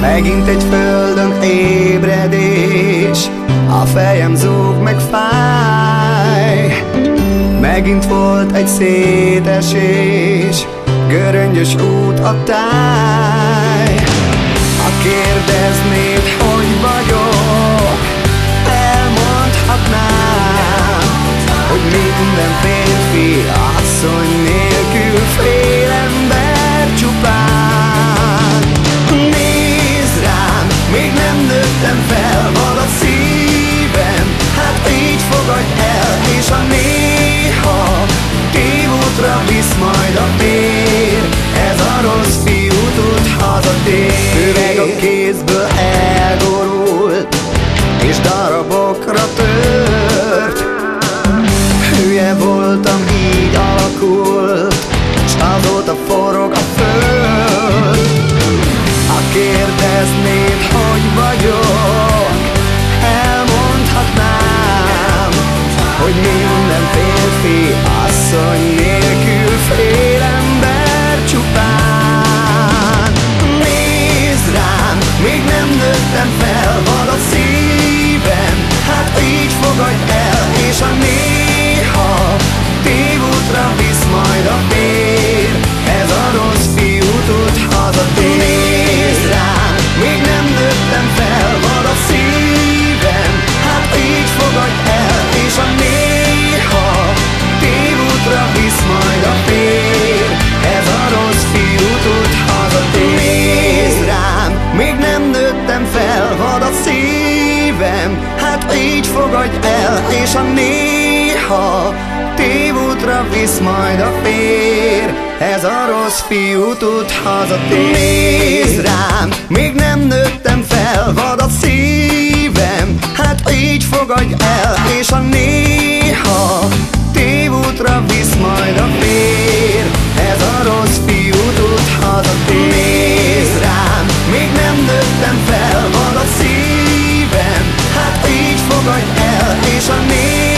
Megint egy földön ébredés A fejem zúg meg fáj. Megint volt egy szétesés Göröngyös út a táj viszony nélkül fél ember csupán. Nézd rám, még nem nőttem fel, van a szívem. Hát így fogadj el, és a és a néha tévútra visz majd a fér. Ez a rossz fiú tud hazatér. Nézd rám, még nem nőttem fel, vad a szívem. Hát így fogadj el, és a néha tévútra visz majd a fér. Ez a rossz fiú tud hazatér. Nézd rám, még nem nőttem fel, vad a szívem. Hát így fogadj el, deixa me